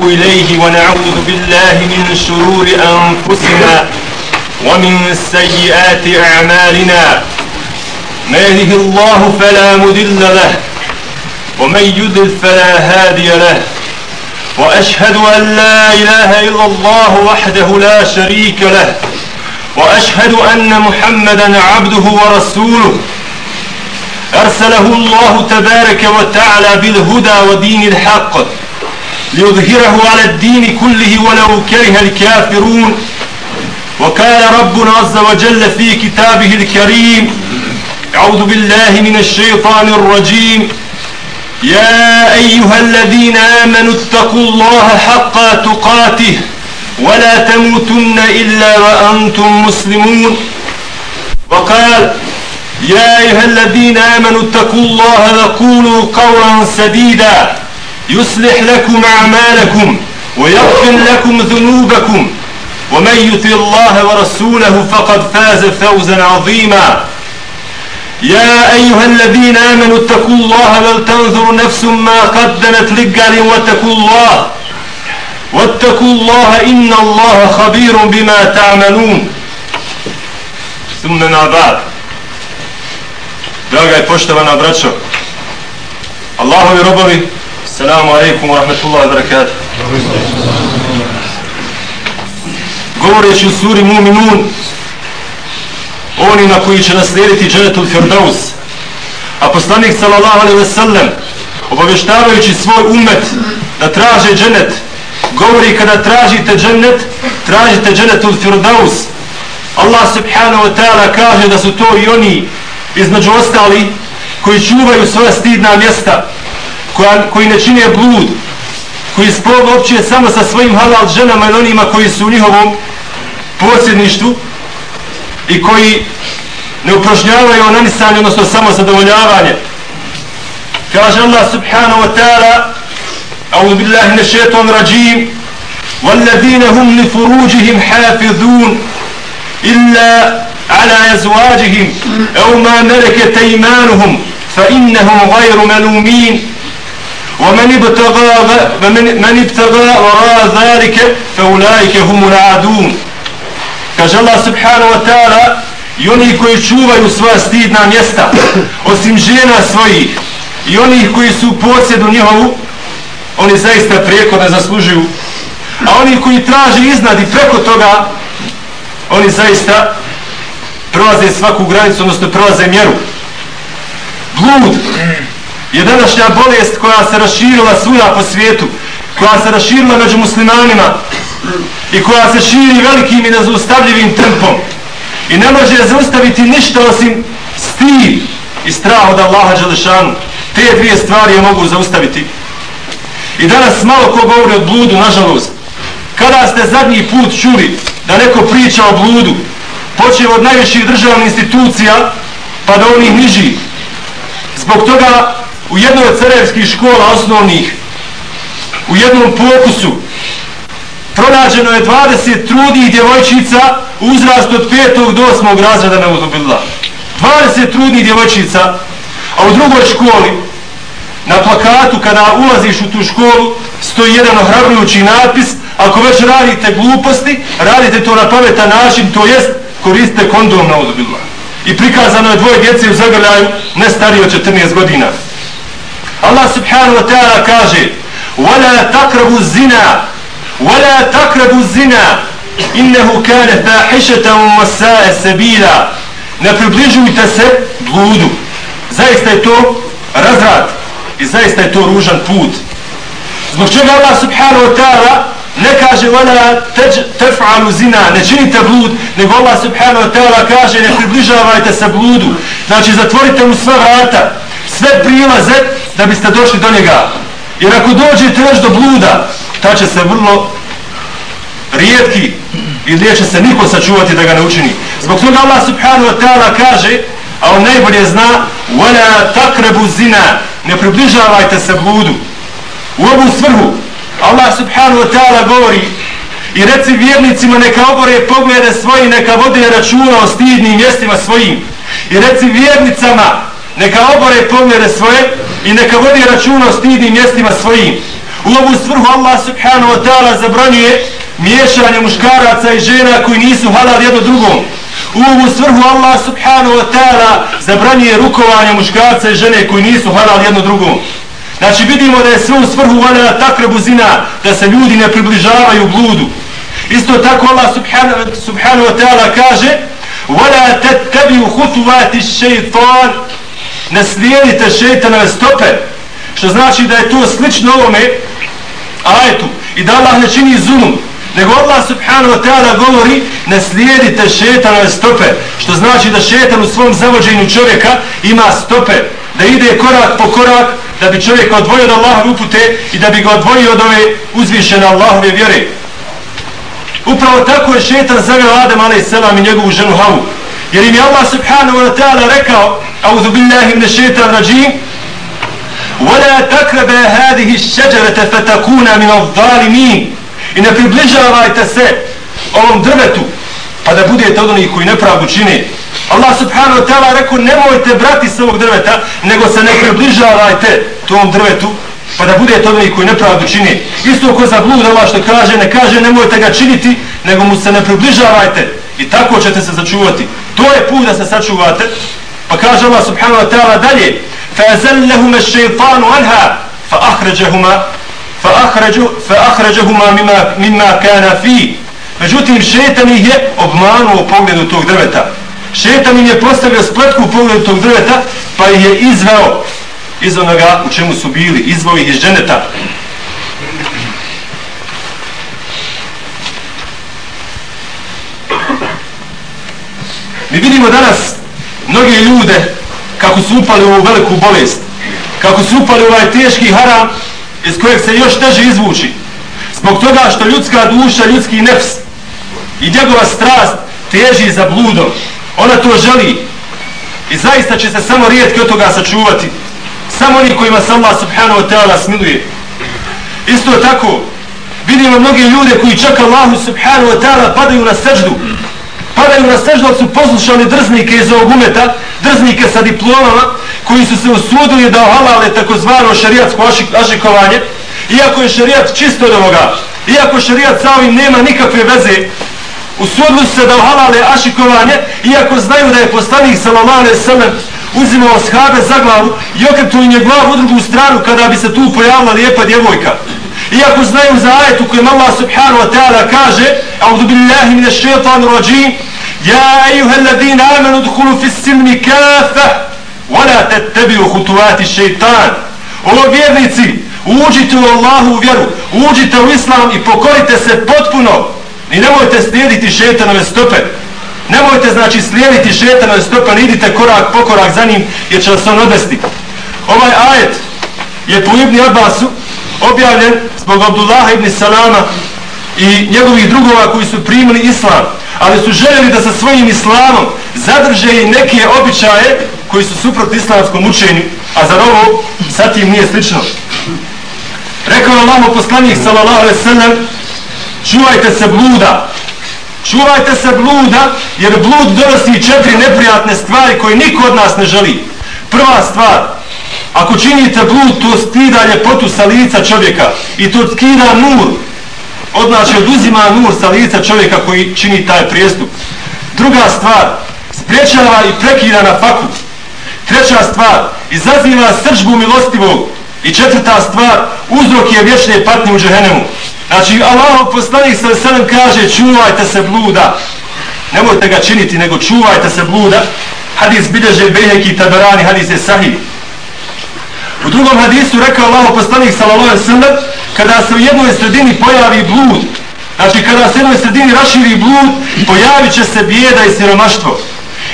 إليه ونعوذ بالله من شرور أنفسنا ومن سيئات أعمالنا. ما يهده الله فلا مدل له ومن يدل فلا هادي له. وأشهد أن لا إله إلا الله وحده لا شريك له وأشهد أن محمدا عبده ورسوله. أرسله الله تبارك وتعالى بالهدى ودين الحق. ليظهره على الدين كله ولو كره الكافرون. وقال ربنا عز وجل في كتابه الكريم أعوذ بالله من الشيطان الرجيم. يا أيها الذين آمنوا اتقوا الله حق تقاته ولا تموتن إلا وأنتم مسلمون. وقال يا أيها الذين آمنوا اتقوا الله وقولوا قولا سديدا. يصلح لكم أعمالكم ويغفر لكم ذنوبكم. ومن يطع الله ورسوله فقد فاز فوزا عظيما. يا أيها الذين آمنوا اتقوا الله ولتنظر نفس ما قدمت لقال واتقوا الله. واتقوا الله إن الله خبير بما تعملون. ثم بعد. Draga i poštovana braćo, Allahovi robovi, Assalamu alaikum wa rahmatullahi wa barakatuh. Govoreći u suri Muminun, oni na koji će naslijediti dženetul Firdaus, a poslanik sallallahu alaihi wa sallam, obavještavajući svoj umet da traže dženet, govori kada tražite dženet, tražite dženetul Firdaus. Allah subhanahu wa ta'ala kaže da su to i oni između ostali koji čuvaju svoja stidna mjesta, koja, koji ne čine blud, koji spolu opće samo sa svojim halal ženama i onima koji su u njihovom posjedništvu i koji ne uprošnjavaju onanisanje, odnosno samo zadovoljavanje. Kaže Allah subhanahu wa ta'ala أعوذ بالله من الشيطان الرجيم والذين هم لفروجهم حافظون إلا على أزواجهم أو ما ملكت أيمانهم فإنهم غير ملومين ومن ابتغى من ابتغى وراء ذلك فأولئك هم العادون kaže Allah subhanahu wa ta'ala i oni koji čuvaju svoja stidna mjesta osim žena svojih i oni koji su u posjedu njihovu oni zaista prijeko ne zaslužuju a oni koji traže iznad i preko toga oni zaista prolaze svaku granicu odnosno prolaze mjeru blud je današnja bolest koja se raširila svuda po svijetu koja se raširila među muslimanima i koja se širi velikim i nezaustavljivim tempom. I ne može zaustaviti ništa osim stid i strah od Allaha Đelešanu. Te dvije stvari je mogu zaustaviti. I danas malo ko govori o bludu nažalost. Kada ste zadnji put čuli da neko priča o bludu počeo od najviših državnih institucija pa do onih nižih. zbog toga u jednoj od carevskih škola osnovnih u jednom pokusu pronađeno je 20 trudnih djevojčica u uzrastu od 5. do 8. razreda na uzubila. 20 trudnih djevojčica, a u drugoj školi, na plakatu kada ulaziš u tu školu, stoji jedan ohrabrujući natpis, ako već radite gluposti, radite to na pametan način, to jest koriste kondom na uzubila. I prikazano je dvoje djece u zagrljaju, ne starije od 14 godina. Allah subhanahu wa ta'ala kaže وَلَا تَقْرَبُ الزِّنَا ولا تقربوا الزنا انه كان فاحشه وساء سبيلا ne približujte se bludu zaista je to razrad i zaista je to ružan put zbog čega Allah subhanahu wa ta'ala ne kaže wala taf'alu zina ne činite blud nego Allah subhanahu wa ta'ala kaže ne približavajte se bludu znači zatvorite mu sve vrata sve prilaze da biste došli do njega jer ako dođete još do bluda ta će se vrlo rijetki i neće se niko sačuvati da ga ne učini. Zbog toga Allah subhanahu wa ta'ala kaže, a on najbolje zna, وَلَا تَقْرَبُ zina, ne približavajte se bludu. U ovu svrhu Allah subhanahu wa ta'ala govori i reci vjernicima neka obore poglede svoji, neka vode računa o stidnim mjestima svojim. I reci vjernicama neka obore poglede svoje i neka vode računa o stidnim mjestima svojim. U ovu svrhu Allah subhanahu wa ta'ala zabranjuje miješanje muškaraca i žena koji nisu halal jedno drugom. U ovu svrhu Allah subhanahu wa ta'ala zabranjuje rukovanje muškarca i žene koji nisu halal jedno drugom. Znači vidimo da je sve u svrhu valjena takrebu zina, da se ljudi ne približavaju bludu. Isto tako Allah subhanahu, subhanahu wa ta'ala kaže وَلَا تَتَّبِيُ خُتُوَاتِ الشَّيْطَانِ Ne slijedite šeitanove stope. Što znači da je to slično ovome ajetu. I da Allah ne čini zulum. Nego Allah subhanahu wa ta'ala govori ne slijedite šeitanove stope. Što znači da šeitan u svom zavođenju čovjeka ima stope. Da ide korak po korak da bi čovjek odvojio od Allahove upute i da bi ga odvojio od ove uzvišene Allahove vjere. Upravo tako je šetan zavio Adem a.s. i njegovu ženu Havu. Jer im je Allah subhanahu wa ta'ala rekao Audhu billahi mne šetan rađim وَلَا تَكْرَبَ هَذِهِ الشَّجَرَةَ فَتَكُونَ مِنَ الظَّالِمِينَ I ne približavajte se ovom drvetu pa da budete od onih koji nepravdu čine. Allah subhanahu wa ta'ala rekao nemojte brati s ovog drveta nego se ne približavajte tom drvetu pa da budete od onih koji nepravdu čini. Isto ko za blud Allah što kaže, ne kaže nemojte ga činiti, nego mu se ne približavajte i tako ćete se začuvati. To je put da se sačuvate. Pa kaže Allah subhanahu wa ta'ala dalje فَأَزَلَّهُمَ الشَّيْطَانُ عَنْهَا فَأَخْرَجَهُمَا فَأَخْرَجَهُمَا مِمَا, مِمَا كَانَ فِي Međutim, šetan ih je obmanuo u pogledu tog drveta. Šetan im je postavio spletku u pogledu tog drveta, pa ih je izveo iz onoga u čemu su bili, izvao ih iz dženeta. Mi vidimo danas mnoge ljude kako su upali u veliku bolest, kako su upali u ovaj teški haram iz kojeg se još teže izvući. Zbog toga što ljudska duša, ljudski nefs i njegova strast teži za bludom. Ona to želi i zaista će se samo rijetki od toga sačuvati samo oni kojima se Allah subhanahu wa ta'ala smiluje. Isto tako, vidimo mnoge ljude koji čak Allahu subhanahu wa ta'ala padaju na seždu. Padaju na seždu, ali su poslušali drznike iz ovog umeta, drznike sa diplomama, koji su se usudili da ohalale takozvano šarijatsko ašikovanje, iako je šarijat čisto od ovoga, iako šarijat sa ovim nema nikakve veze, usudili su se da ohalale ašikovanje, iako znaju da je postanik sallallahu alaihi uzimao shabe za glavu i okretuo im je glavu u drugu stranu kada bi se tu pojavila lijepa djevojka. Iako znaju za ajetu kojem Allah subhanahu wa ta'ala kaže Audu billahi mine šeitanu rajim Ja ejuha alladina amanu dhulu fis silmi kafa Wala tetebiju hutuvati šeitan O vjernici, uđite u Allahu vjeru, uđite u Islam i pokorite se potpuno i nemojte slijediti šeitanove stope. Nemojte znači slijediti šetana stope, stopa, idite korak po korak za njim jer će vas on odvesti. Ovaj ajet je po Ibni Abbasu objavljen zbog Abdullaha ibn Salama i njegovih drugova koji su primili islam, ali su željeli da sa svojim islamom zadrže i neke običaje koji su suprot islamskom učenju, a za ovo sa tim nije slično. Rekao je Allah poslanik sallallahu alaihi sallam, čuvajte se bluda, Čuvajte se bluda, jer blud donosi četiri neprijatne stvari koje niko od nas ne želi. Prva stvar, ako činite blud, to skida ljepotu sa lica čovjeka i to skida nur. Odnači oduzima nur sa lica čovjeka koji čini taj prijestup. Druga stvar, spriječava i prekida na faku. Treća stvar, izaziva sržbu milostivog. I četvrta stvar, uzrok je vječne patnje u džehenemu. Znači, Allah poslanik sa selem kaže, čuvajte se bluda. Nemojte ga činiti, nego čuvajte se bluda. Hadis bilježe i Taberani, hadis je sahih. U drugom hadisu rekao Allah poslanik sallallahu sallam, kada se u jednoj sredini pojavi blud, znači kada se u jednoj sredini raširi blud, pojavit će se bijeda i siromaštvo.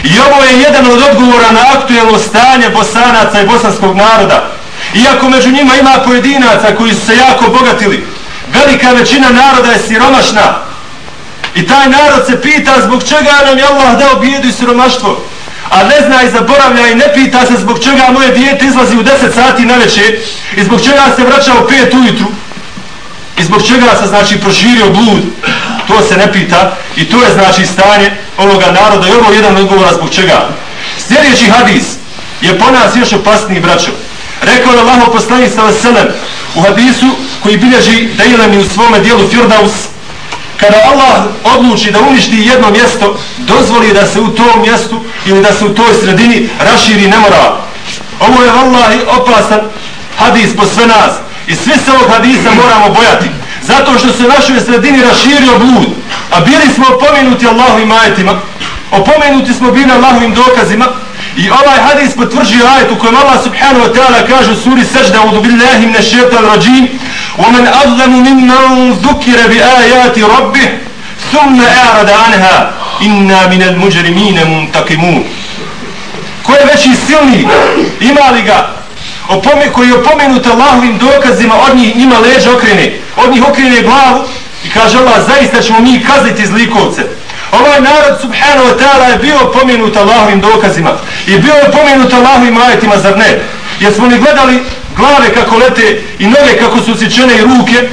I ovo je jedan od odgovora na aktuelno stanje bosanaca i bosanskog naroda. Iako među njima ima pojedinaca koji su se jako bogatili, velika većina naroda je siromašna. I taj narod se pita zbog čega nam je Allah dao bijedu i siromaštvo. A ne zna i zaboravlja i ne pita se zbog čega moje dijete izlazi u 10 sati na večer i zbog čega se vraća u 5 ujutru i zbog čega se znači proširio blud. To se ne pita i to je znači stanje ovoga naroda i ovo je jedan odgovor zbog čega. Sljedeći hadis je po nas još opasniji braćo. Rekao je Allah poslanik sallallahu u hadisu koji bilježi da ilami u svome dijelu Firdaus, kada Allah odluči da uništi jedno mjesto, dozvoli da se u tom mjestu ili da se u toj sredini raširi nemoral. Ovo je vallahi opasan hadis po sve nas i svi se ovog hadisa moramo bojati zato što se u našoj sredini raširio blud a bili smo opomenuti Allahovim ajetima opomenuti smo bili Allahovim dokazima i ovaj hadis potvrđuje ajet u kojem Allah subhanahu wa ta'ala kaže u suri sežda u dubillahi mne šetan rađim ومن أظلم ممن ذكر بآيات ربه ثم أعرض عنها إنا من المجرمين منتقمون ko je veći silni ima li ga opome, koji je opomenut Allahovim dokazima od njih njima leđa okrene od njih okrene glavu i kaže Allah zaista ćemo mi kazniti zlikovce ovaj narod subhanahu wa ta'ala je bio pominut Allahovim dokazima i bio je pominut Allahovim ajetima zar ne? Jer smo li gledali glave kako lete i noge kako su sičene i ruke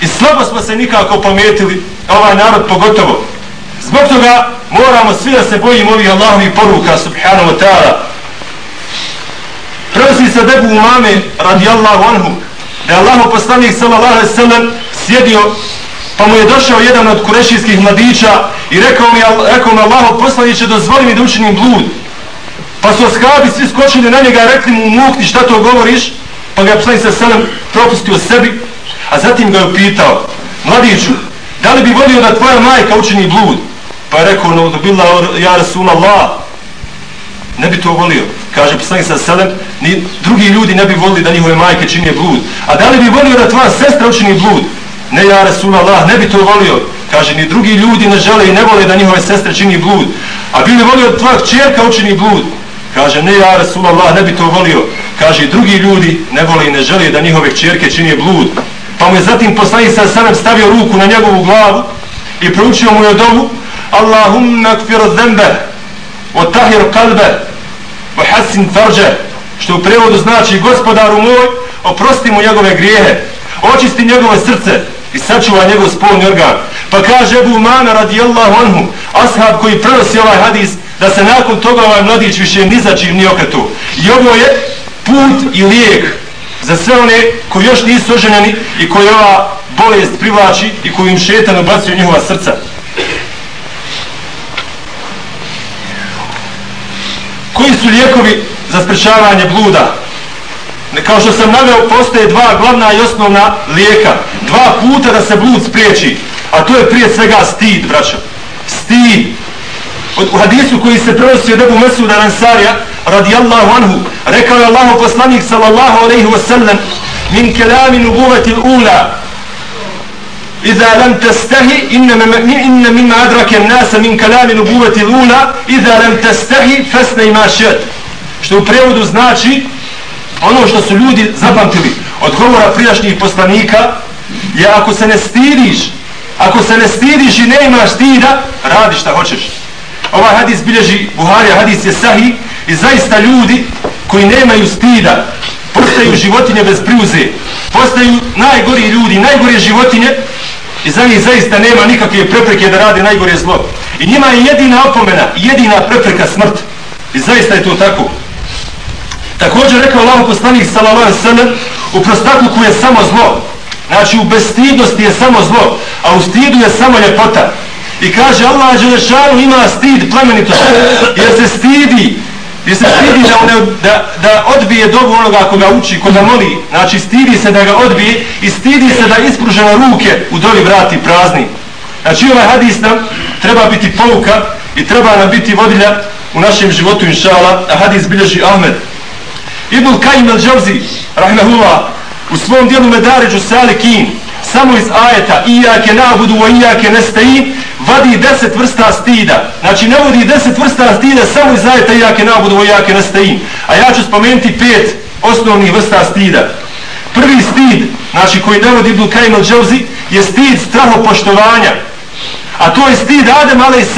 i slabo smo se nikako pometili ovaj narod pogotovo. Zbog toga moramo svi da se bojimo ovih Allahovih poruka subhanahu wa ta'ala. Prenosi se debu umame radijallahu anhu da je Allah poslanik sallallahu alaihi sallam sjedio pa mu je došao jedan od kurešijskih mladića i rekao mi, rekao mi Allaho poslaniće dozvoli mi da učinim blud pa su oskabi svi skočili na njega i rekli mu muhti šta to govoriš pa ga je poslanik sa selem propustio sebi a zatim ga je upitao mladiću da li bi volio da tvoja majka učini blud Pa je rekao, no, bila ja Rasul Allah, ne bi to volio. Kaže poslanik sa selem, ni drugi ljudi ne bi volili da njihove majke čine blud. A da li bi volio da tvoja sestra učini blud? Ne ja Rasulallah, ne bi to volio. Kaže, ni drugi ljudi ne žele i ne vole da njihove sestre čini blud. A bi li volio da tvoja čerka učini blud? Kaže, ne ja Rasulallah, ne bi to volio. Kaže, drugi ljudi ne vole i ne žele da njihove čerke čini blud. Pa mu je zatim poslanik sa sanem stavio ruku na njegovu glavu i proučio mu je dovu Allahumma kfir zembe wa tahir kalbe wa hasin farđe što u prevodu znači gospodaru moj oprosti mu njegove grijehe očisti njegove srce i sačuva njegov spolni organ. Pa kaže Ebu Mana radijallahu anhu ashab koji prenosi ovaj hadis da se nakon toga ovaj mladić više ni za čim ni okretu. I ovo je put i lijek za sve one koji još nisu oženjeni i koji ova bolest privlači i koji im šetan ubacuje njihova srca. Koji su lijekovi za sprečavanje bluda? Kao što sam naveo, postoje dva glavna i osnovna lijeka. Dva puta da se blud spriječi. A to je prije svega stid, braćo. Stid. U hadisu koji se prenosi od Ebu Mesuda Ansarija, radijallahu anhu, rekao je Allahu poslanik sallallahu alaihi wa sallam, min kelami nubuvati ula, إذا لم تستهي إن إن مما أدرك الناس من كلام نبوة الأولى إذا لم تستهي فاسني ما شئت što u prevodu znači ono što su ljudi zapamtili od govora prijašnjih poslanika je ako se ne stidiš ako se ne stidiš i ne imaš stida radi šta hoćeš ovaj hadis bilježi Buharija hadis je sahi i zaista ljudi koji nemaju stida postaju životinje bez priuze postaju najgori ljudi najgore životinje I za njih zaista nema nikakve prepreke da rade najgore zlo. I njima je jedina opomena, jedina prepreka smrt. I zaista je to tako. Također rekao Allah poslanik sallallahu sallam u prostakluku je samo zlo. Znači u bestidnosti je samo zlo, a u stidu je samo ljepota. I kaže Allah Đelešanu ima stid plemenitost, jer se stidi jer se stidi da, ne, da, da odbije dobu onoga koga uči, ko ga moli, znači stidi se da ga odbije i stidi se da ispružene ruke u dovi vrati prazni. Znači ovaj hadis nam treba biti pouka i treba nam biti vodilja u našem životu, inšala, a hadis bilježi Ahmed. Ibn Kajim al-Đavzi, rahmehullah, u svom dijelu Medaređu Salikin, samo iz ajeta, ijake nabudu, a ijake nestajim, vadi deset vrsta stida. Znači ne vodi deset vrsta stida samo iz ajeta jake nabudu, jake nastajim. A ja ću spomenuti pet osnovnih vrsta stida. Prvi stid, znači koji navodi Ibn Kajim al-đavzi, je stid strahopoštovanja. A to je stid Adem a.s.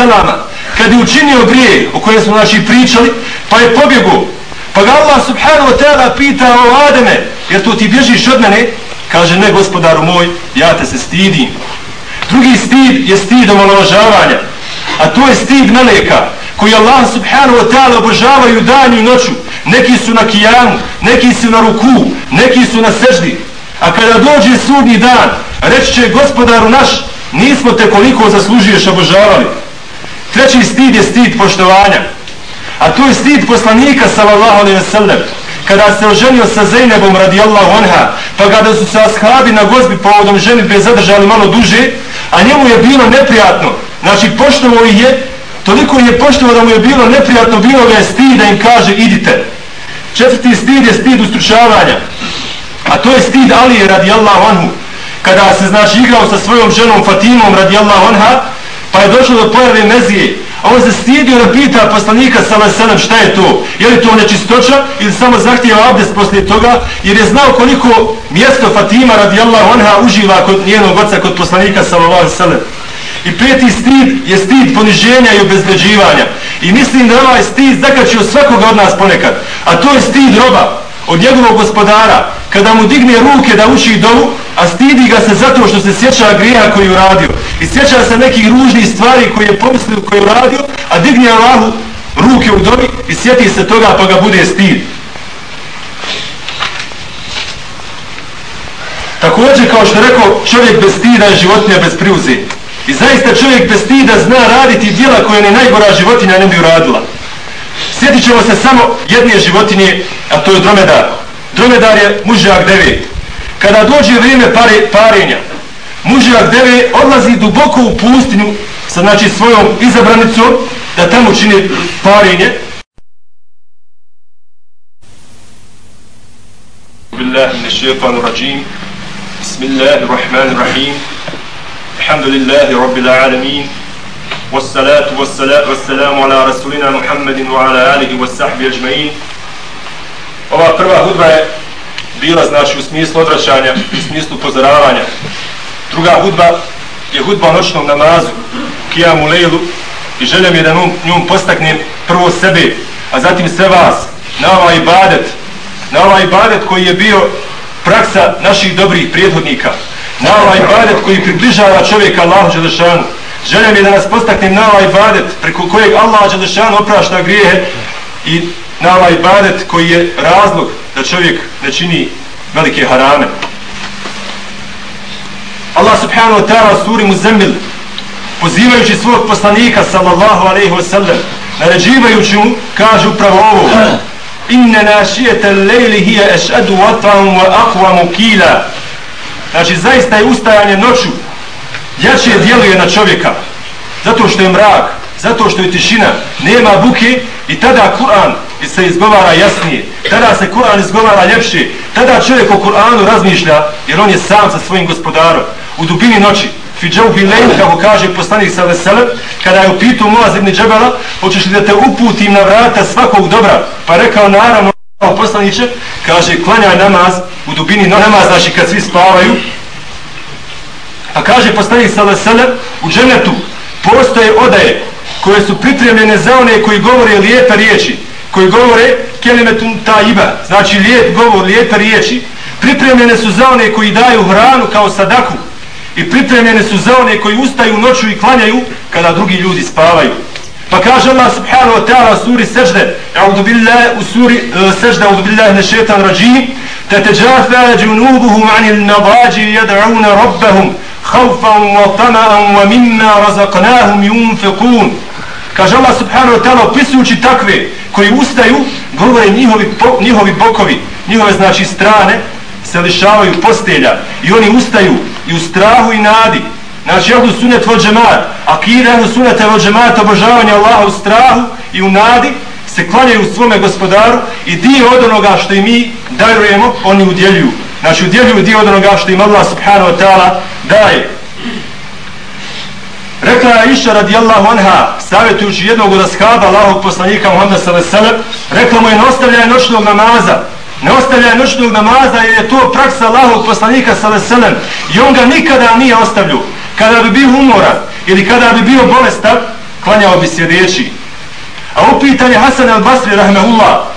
Kad je učinio grije o kojem smo znači pričali, pa je pobjegu. Pa ga Allah subhanahu wa ta'ala pita o Ademe, jer to ti bježiš od mene? Kaže, ne gospodaru moj, ja te se stidim. Drugi stid je stid omalovažavanja. A to je stid meleka. koji Allah subhanahu wa ta'ala obožavaju danju i noću. Neki su na kijamu, neki su na ruku, neki su na seždi. A kada dođe sudnji dan, reći će gospodaru naš, nismo te koliko zaslužuješ obožavali. Treći stid je stid poštovanja. A to je stid poslanika sallallahu alaihi wasallam kada se oženio sa Zeynebom radijallahu anha, pa kada su se ashabi na gozbi povodom ženitbe zadržali malo duže, a njemu je bilo neprijatno, znači poštovo ih je, toliko je poštovo da mu je bilo neprijatno, bilo ga je stid da im kaže idite. Četvrti stid je stid ustručavanja, a to je stid Alije radijallahu anhu, kada se znači igrao sa svojom ženom Fatimom radijallahu anha, pa je došlo do pojave mezije, A on se stidio da pita poslanika sallallahu šta je to? Je li to nečistoća ili samo zahtijeva abdest posle toga? Jer je znao koliko mjesto Fatima radijallahu anha uživa kod njenog oca kod poslanika sallallahu alejhi. I peti stid je stid poniženja i obezbeđivanja. I mislim da ovaj stid zakačio svakoga od nas ponekad. A to je stid roba od njegovog gospodara. Kada mu digne ruke da uči dovu, a stidi ga se zato što se sjeća grija koji je uradio. I sjeća se nekih ružnih stvari koje je pomislio koje je uradio, a digne Allahu ruke u dovi i sjeti se toga pa ga bude stid. Također, kao što rekao, čovjek bez stida je životinja bez priuze. I zaista čovjek bez stida zna raditi dijela koje ne najgora životinja ne bi uradila. Sjetit ćemo se samo jedne životinje, a to je dromedar. Dromedar je mužjak deve. Kada dođe vrijeme pare, parenja, mužjak deve odlazi duboko u pustinju sa znači svojom izabranicom da tamo čini parenje. Billahi min shaytanir rajim. Bismillahirrahmanirrahim. Alhamdulillahi rabbil alamin. والصلاة والسلام والسلام على رسولنا محمد وعلى آله وصحبه أجمعين. Ova prva hudba je bila znači u smislu odvraćanja, u smislu pozoravanja. Druga hudba je hudba noćnog namazu, kijamu lejlu i želim je da njom, njom postaknem prvo sebe, a zatim sve vas na ovaj ibadet, na ovaj ibadet koji je bio praksa naših dobrih prijethodnika, na ovaj ibadet koji približava čovjeka Allahu Đelešanu. Želim je da nas postaknem na ovaj ibadet preko kojeg Allah Đelešanu oprašta grijehe i na ovaj ibadet koji je razlog da čovjek ne čini velike harame. Allah subhanahu wa ta'ala suri mu zemil pozivajući svog poslanika sallallahu alaihi wa sallam naređivajući mu kaže upravo ovo inne našijete lejli hije ešadu vatvam wa akvamu kila znači zaista je ustajanje noću jače djeluje na čovjeka. Zato što je mrak zato što je tišina. Nema buke i tada Kur'an se izgovara jasnije, tada se Kur'an izgovara ljepše, tada čovjek o Kur'anu razmišlja, jer on je sam sa svojim gospodarom, u dubini noći, Fidžav Bilejn, kako kaže poslanik sa Veselem, kada je upitu Moaz ibn Džabala, hoćeš li da te uputim na vrata svakog dobra? Pa rekao, naravno, poslaniće, kaže, klanjaj namaz u dubini noći, namaz, znači kad svi spavaju, a kaže poslanik sa Veselem, u dženetu postoje odaje koje su pripremljene za one koji govore lijepe riječi, koji govore kelimetun taiba, znači lijep govor, lijepe riječi, pripremljene su za one koji daju hranu kao sadaku i pripremljene su za one koji ustaju noću i klanjaju kada drugi ljudi spavaju. Pa kaže Allah subhanahu wa ta'ala suri sežde, a'udu billahi, u suri uh, sežde, a'udu billahi ne šetan rađim, te te džafa džunubuhum anil nadađi jad'una rabbahum, khawfan wa tama'an wa mimma razaqnahum yunfiqun. Kaže Allah subhanahu wa ta'ala opisujući takve koji ustaju, govore njihovi, po, njihovi bokovi, njihove znači strane, se lišavaju postelja i oni ustaju i u strahu i nadi. Znači, ahlu sunet vo džemat, a kire sunet vo džemat, obožavanje Allaha u strahu i u nadi, se klanjaju svome gospodaru i dio od onoga što i mi darujemo, oni udjeljuju. Znači, udjeljuju dio od onoga što im Allah subhanahu wa ta'ala daje. Rekla je Iša radijallahu anha, savjetujući jednog od ashaba Allahog poslanika Muhammed s.a.v. Rekla mu je, ne ostavljaj noćnog namaza. Ne ostavljaj noćnog namaza jer je to praksa Allahog poslanika s.a.v. I on ga nikada nije ostavljio. Kada bi bio umoran ili kada bi bio bolestan, klanjao bi sjedeći. A upitan je Hasan al-Basri, rahmehullah,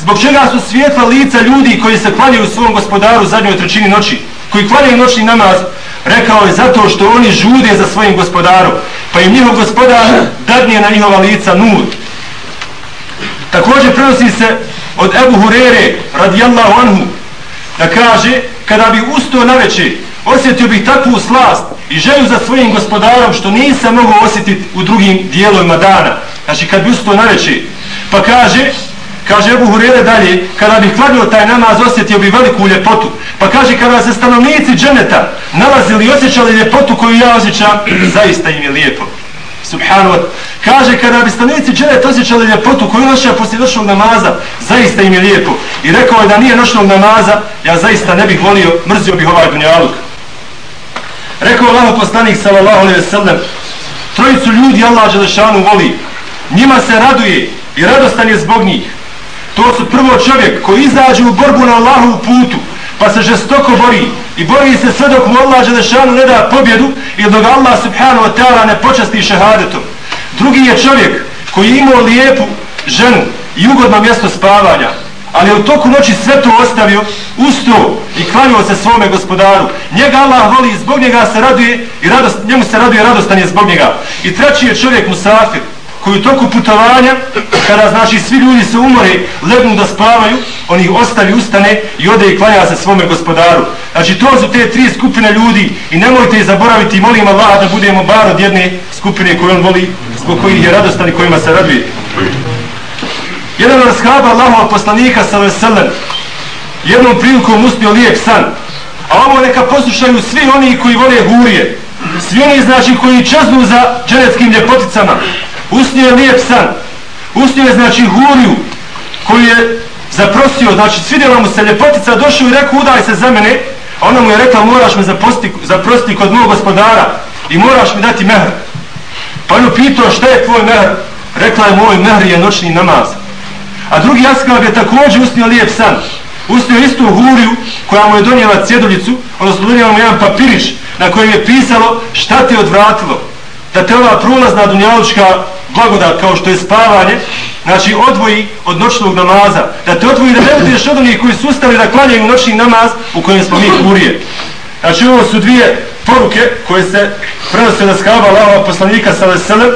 zbog čega su svijetla lica ljudi koji se klanjaju svom gospodaru zadnjoj trećini noći, koji klanjaju noćni namaz, Rekao je zato što oni žude za svojim gospodarom, pa im njihov gospodar dadnije na njihova lica nur. Također prenosi se od Ebu Hurere radijallahu anhu da kaže kada bi ustao na veće osjetio bih takvu slast i želju za svojim gospodarom što nisam mogao osjetiti u drugim dijelovima dana. Znači kad bi ustao na veće pa kaže Kaže Ebu Hurire dalje, kada bih klanio taj namaz, osjetio bi veliku ljepotu. Pa kaže, kada se stanovnici dženeta nalazili i osjećali ljepotu koju ja osjećam, zaista im je lijepo. Subhanu Kaže, kada bi stanovnici dženeta osjećali ljepotu koju osjećam poslije noćnog namaza, zaista im je lijepo. I rekao je da nije noćnog namaza, ja zaista ne bih volio, mrzio bih ovaj dunjaluk. Rekao je Allah poslanik, sallallahu alaihi sallam, trojicu ljudi Allah Đelešanu voli, njima se raduje i radostan je zbog njih. To su prvo čovjek koji izađe u borbu na Allahovu putu, pa se žestoko bori i bori se sve dok mu Allah Želešanu ne da pobjedu ili dok Allah subhanahu wa ta'ala ne počasti šehadetom. Drugi je čovjek koji je imao lijepu ženu i ugodno mjesto spavanja, ali je u toku noći sve to ostavio, ustao i klanio se svome gospodaru. Njega Allah voli i zbog njega se raduje i radost, njemu se raduje radostan je zbog njega. I treći je čovjek Musafir, koji u toku putovanja, kada znači svi ljudi se umore, legnu da spavaju, on ih ostavi, ustane i ode i klanja se svome gospodaru. Znači to su te tri skupine ljudi i nemojte ih zaboraviti, molim Allah da budemo bar od jedne skupine koju on voli, zbog kojih je radostan i kojima se raduje. Jedan od shaba Allahova poslanika sa veselem, jednom prilikom uspio lijep san, a ovo neka poslušaju svi oni koji vole hurije, svi oni znači koji čeznu za dženeckim ljepoticama, usnio je lijep san, usnio je znači huriju koju je zaprosio, znači svidjela mu se ljepotica, došao i rekao udaj se za mene, a ona mu je rekla moraš me zaposti, zaprosti kod mojeg gospodara i moraš mi dati mehr. Pa on pitao šta je tvoj mehr, rekla je moj mehr je noćni namaz. A drugi jaskav je također usnio lijep san, usnio istu huriju koja mu je donijela cjeduljicu, odnosno donijela mu jedan papirić na kojem je pisalo šta te odvratilo, da te ova prolazna dunjalučka blagodat kao što je spavanje, znači odvoji od noćnog namaza, da te odvoji da ne budeš od onih koji su ustali da klanjaju noćni namaz u kojem smo mi kurije. Znači ovo su dvije poruke koje se prenose na skaba Allahova poslanika sa veselem,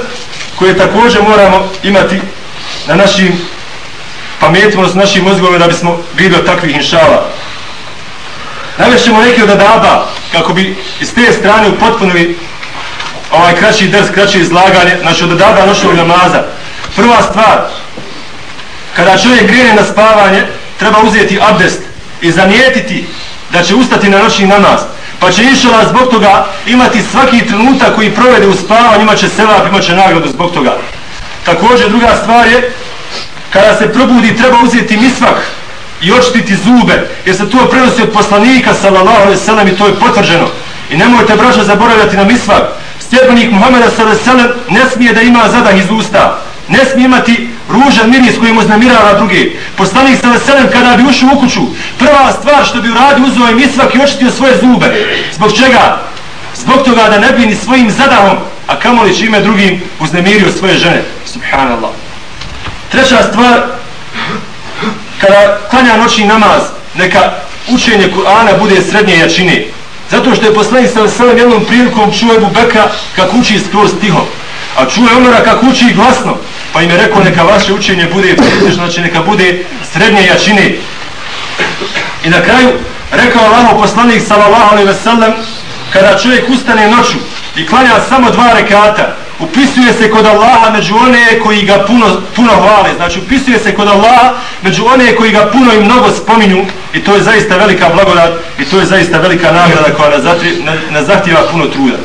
koje također moramo imati na našim pametima, odnosno našim mozgovima da bismo bili od takvih inšala. Navešemo neke od adaba kako bi iz te strane upotpunili ovaj kraći drs, kraći izlaganje, znači od dada noćnog namaza. Prva stvar, kada čovjek grene na spavanje, treba uzeti abdest i zanijetiti da će ustati na noćni namaz. Pa će inšala zbog toga imati svaki trenutak koji provede u spavanju, imat će sevap, imat će nagradu zbog toga. Također druga stvar je, kada se probudi treba uzeti misvak i očititi zube, jer se to prenosi od poslanika sallallahu alaihi sallam i to je potvrđeno. I nemojte braća zaboravljati na misvak, stjepanik Muhammeda s.a.v. ne smije da ima zadah iz usta. Ne smije imati ružan miris koji mu znamirava druge. Poslanik s.a.v. kada bi ušao u kuću, prva stvar što bi uradio uzeo je misvak i očitio svoje zube. Zbog čega? Zbog toga da ne bi ni svojim zadahom, a kamoli čime drugim uznemirio svoje žene. Subhanallah. Treća stvar, kada klanja noćni namaz, neka učenje Kur'ana bude srednje jačine. Zato što je poslanik sa svojom jednom prilikom čuo Ebu Beka kako uči skroz tiho. A čuo je Omara kako uči glasno. Pa im je rekao neka vaše učenje bude pritično, znači neka bude srednje jačine. I na kraju rekao Allaho poslanik sallallahu alejhi ve sellem kada čovjek ustane noću i klanja samo dva rekata upisuje se kod Allaha među one koji ga puno, puno hvale. Znači upisuje se kod Allaha među one koji ga puno i mnogo spominju i to je zaista velika blagodat i to je zaista velika nagrada koja ne, ne, ne zahtjeva puno truda.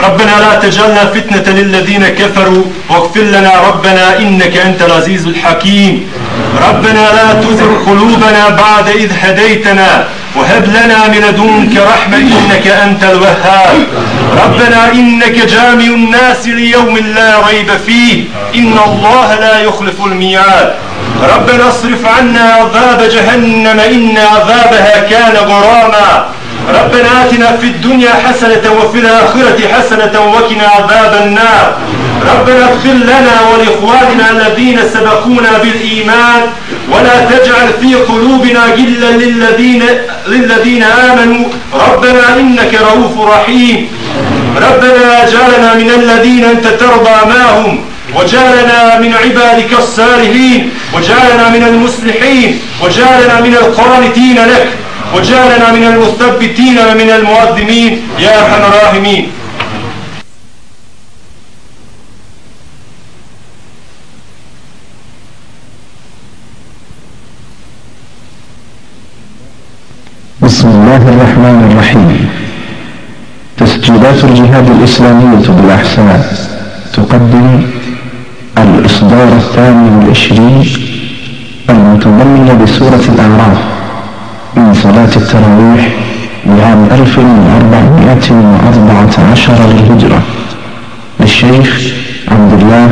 ربنا لا تجعلنا فتنة للذين كفروا واغفر لنا ربنا إنك أنت العزيز الحكيم ربنا لا تزغ قلوبنا بعد إذ هديتنا وهب لنا من لدنك رحمة إنك أنت الوهاب. ربنا إنك جامع الناس ليوم لا ريب فيه. إن الله لا يخلف الميعاد. ربنا اصرف عنا عذاب جهنم إن عذابها كان غراما. ربنا آتنا في الدنيا حسنة وفي الآخرة حسنة وقنا عذاب النار. ربنا اغفر لنا ولإخواننا الذين سبقونا بالإيمان. ولا تجعل في قلوبنا غلا للذين للذين آمنوا. ربنا إنك رؤوف رحيم. ربنا اجعلنا من الذين أنت ترضى معهم. وجعلنا من عبادك الصالحين. وجعلنا من المصلحين. وجعلنا من القانتين لك. وجعلنا من المثبتين ومن المؤذمين يا أرحم الراحمين. بسم الله الرحمن الرحيم. تسجيلات الجهاد الإسلامية بالأحسان تقدم الإصدار الثاني والعشرين المتضمن بسورة الأعراف من صلاة التراويح لعام 1414 للهجرة. للشيخ عبد الله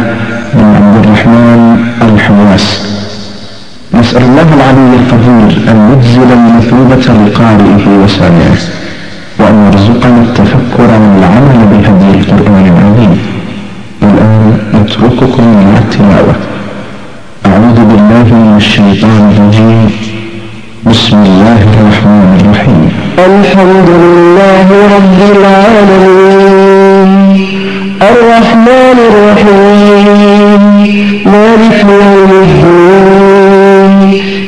بن عبد الرحمن الحواس. نسأل الله العلي القدير أن يجزل المثوبة لقارئه وسامعه وأن يرزقنا التفكر والعمل بهدي القرآن العظيم. الآن نترككم مع التلاوة أعوذ بالله من الشيطان الرجيم. بسم الله الرحمن الرحيم. الحمد لله رب العالمين. الرحمن الرحيم. مالك يوم الدين.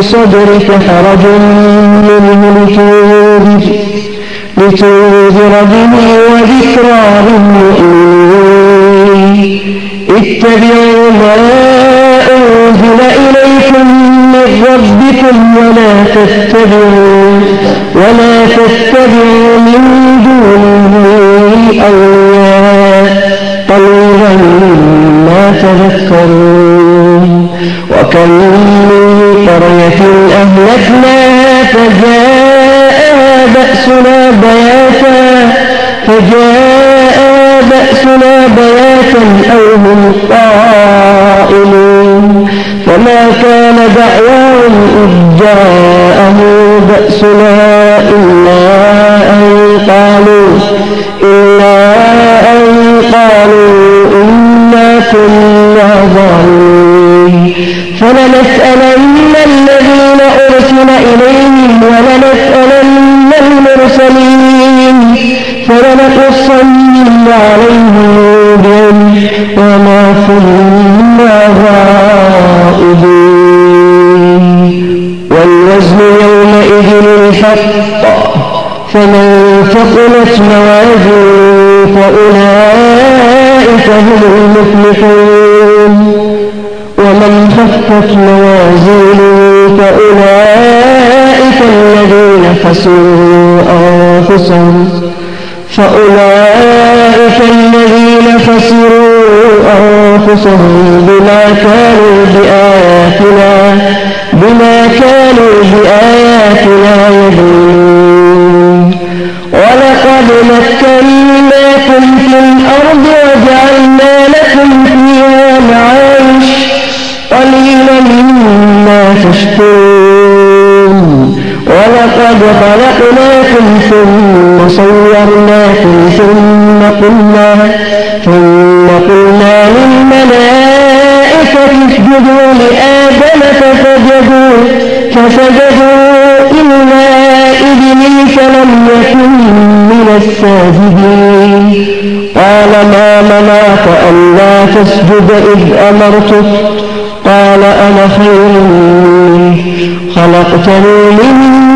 صدرك حرج منه لتنذر لتنذر وذكرى للمؤمنين. اتبعوا ما أنزل إليكم من ربكم ولا تتبعوا ولا تتبعوا من دونه أولياء. قليلا ما تذكرون. وكم من قرية أهلكناها فجاءها بأسنا بياتا فجاءها بأسنا بياتا أو هم قائلون. وما كان دعواهم إذ جاءهم بأسنا إلا أن قالوا فلنسألن الذين أرسل إليهم ولنسألن المرسلين فلنقصن عليهم وما كنا خسروا أنفسهم فأولئك الذين خسروا أنفسهم بما كانوا بآياتنا بما كانوا بآياتنا ولقد خلقناكم ثم صورناكم ثم قلنا ثم قلنا للملائكة اسجدوا لآدم فسجدوا فسجدوا إلا إبليس لم يكن من الساجدين. قال ما منعك ألا تسجد إذ أمرتك؟ قال أنا خير منه. خلقتني من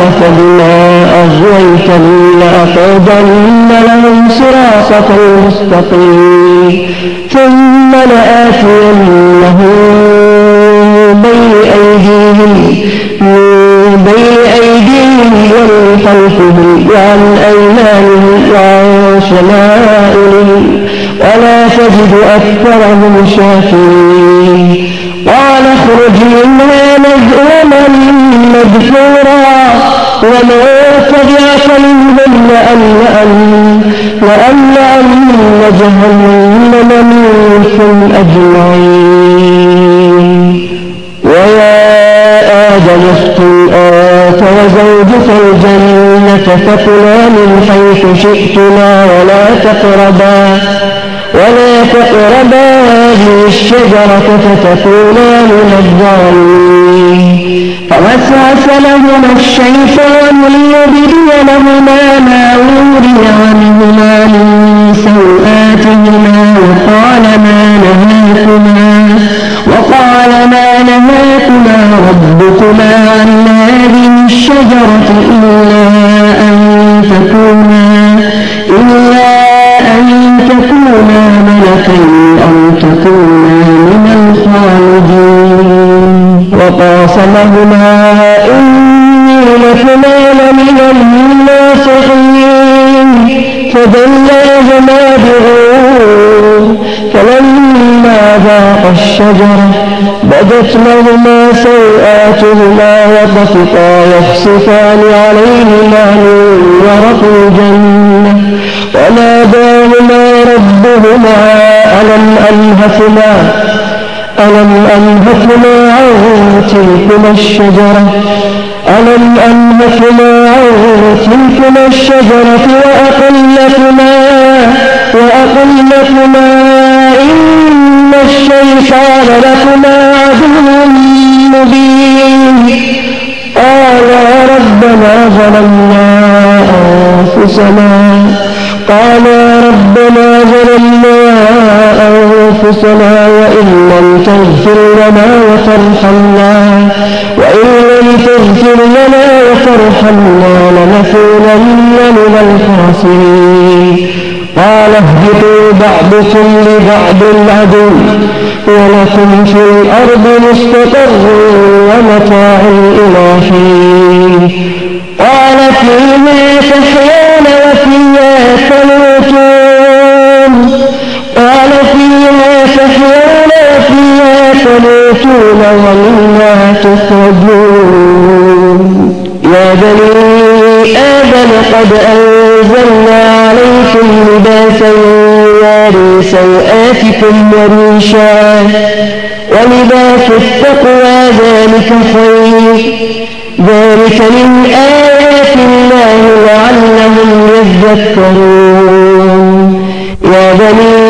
قال فبما أغويتني لأقعدن لهم صراطك المستقيم. ثم لآتينهم بين أيديهم من بين أيديهم ومن خلفهم وعن أيمانهم وعن شمائلهم. ولا تجد أكثرهم شاكرين. قال اخرج منها مذءوما مدحورا ومن تبعك منهم لأملأن لأملأن جهنم منكم أجمعين. ويا آدم اسكن أنت وزوجك الجنة فكلا من حيث شئتما ولا تقربا ولا تقربا هذه الشجرة فتكونا من الظالمين. فوسوس لهما الشيطان ليبدي لهما ما وري عنهما من سوآتهما وقال ما نهاكما وقال ما نهاكما ربكما عن هذه الشجرة إلا أن تكونا إلا أن تكونا ملكين أو تكونا من الخالدين. وقاسمهما إني لكما لمن الناصحين. فدلاهما بغرور. فلما ذاق الشجرة بدت لهما سيئاتهما وطفقا يخصفان عليهما من ورق الجنة. وناداهما ربهما ألم أنهكما ألم أنهكما عن تلكما الشجرة؟ ألم أنهكما عن تلكما الشجرة وأقل لكما وأقل لكما إن الشيطان لكما عدو مبين. قالا ربنا ظلمنا أنفسنا. قالا ربنا ظلمنا أنفسنا وإن لم تغفر لنا وترحمنا وإن لم تغفر لنا وترحمنا لنكونن من الخاسرين. قال اهبطوا بعضكم لبعض عدو ولكم في الأرض مستقر ومتاع إلى حين. قال فيها تحيون وفيها تموتون تخرجون يا بني آدم قد أنزلنا عليكم لباسا يواري سوآتكم وريشا. ولباس التقوى ذلك خير. ذلك من آيات الله لعلهم يذكرون. يا بني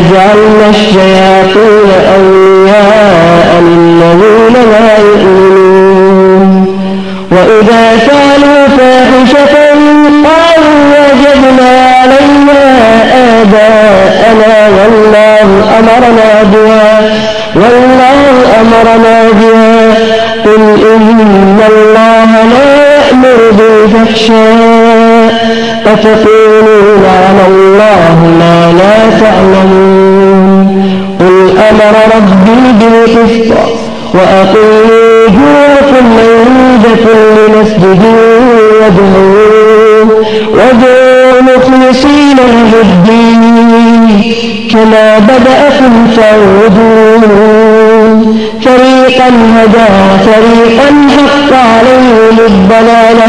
إنا جعلنا الشياطين أولياء للذين لا يؤمنون. وإذا فعلوا فاحشة قالوا وجدنا عليها آباءنا والله أمرنا بها والله أمرنا بها. قل إن الله لا يأمر بالفحشاء. أتقولون على الله ما لا تعلمون. قل أمر ربي بالقسط وأقيموا وجوهكم عند كل مسجد وادعوه وادعوا مخلصين له الدين كما بدأكم تعودون فريقا هدى وفريقا حق عليهم الضلالة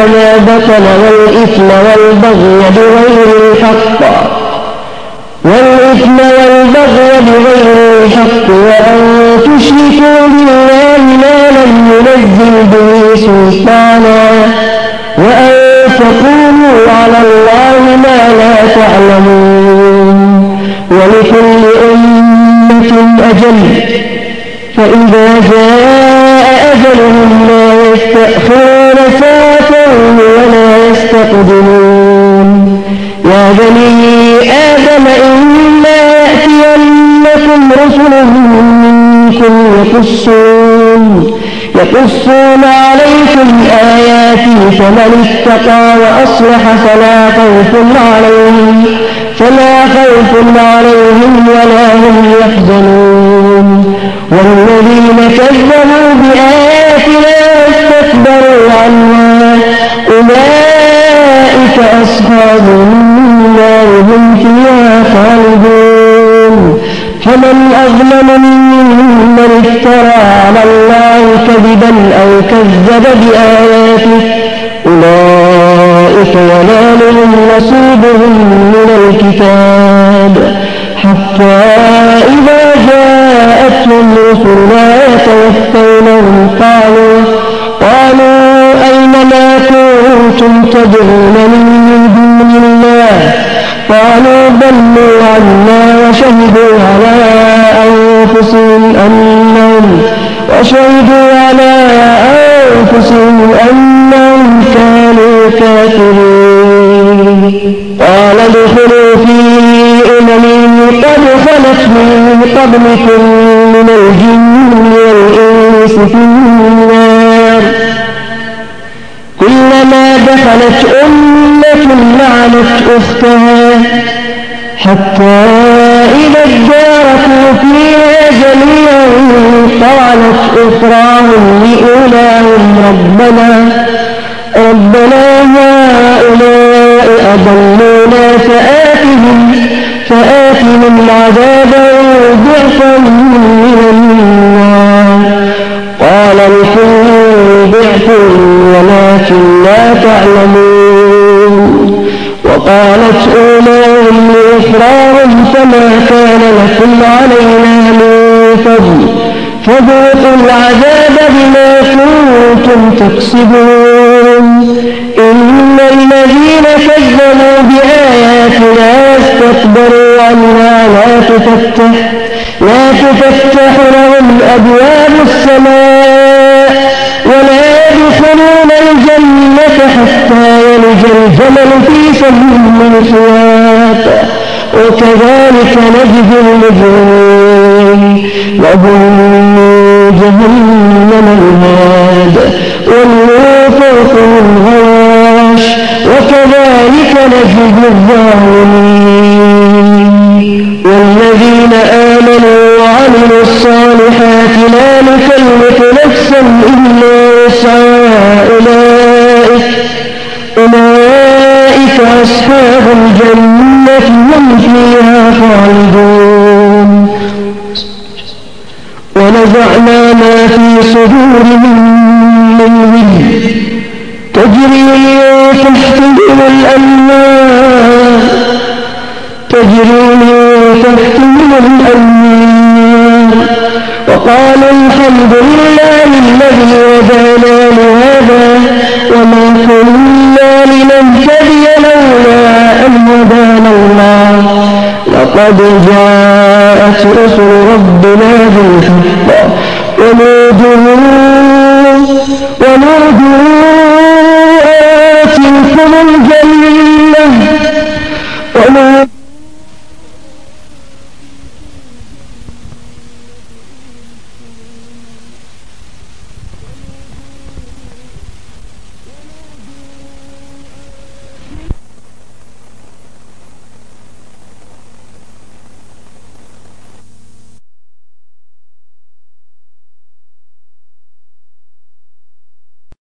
وما بطن والإثم والبغي بغير الحق. والإثم والبغي بغير الحق وأن تشركوا بالله ما لم ينزل به سلطانا وأن تقولوا على الله ما لا تعلمون. ولكل أمة أجل. فإذا جاء أجلهم لا ولا يستقدمون يا بني آدم إما يأتينكم رسل منكم يقصون يقصون عليكم آياتي فمن اتقى وأصلح فلا خوف عليهم فلا خوف عليهم ولا هم يحزنون. والذين كذبوا بآياتنا mayoría دخلت أمة لعنت أختها حتى إذا اداركوا فيها جميعا قالت أخراهم لأولاهم ربنا. ربنا فذوقوا العذاب بما كنتم تكسبون إن الذين كذبوا بآياتنا واستكبروا عنها لا تفتح لا تفتح لهم أبواب السماء ولا يدخلون الجنة حتى يلج الجمل في سم الخياط وكذلك نجد المجرمين لهم جهنم الماد والنور فوقهم وكذلك نجد الظالمين والذين آمنوا وعملوا الصالحات لا نكلف نفسا إلا وسعها أولئك أولئك أصحاب الجنة هم فيها خالدون ونزعنا ما في صدورهم من غل. تجري من تحتهم الأنهار تجري من تحتهم الأنهار وقالوا الحمد لله الذي هدانا لهذا وما كنا لنهتدي لولا أن هدانا الله. لقد رسل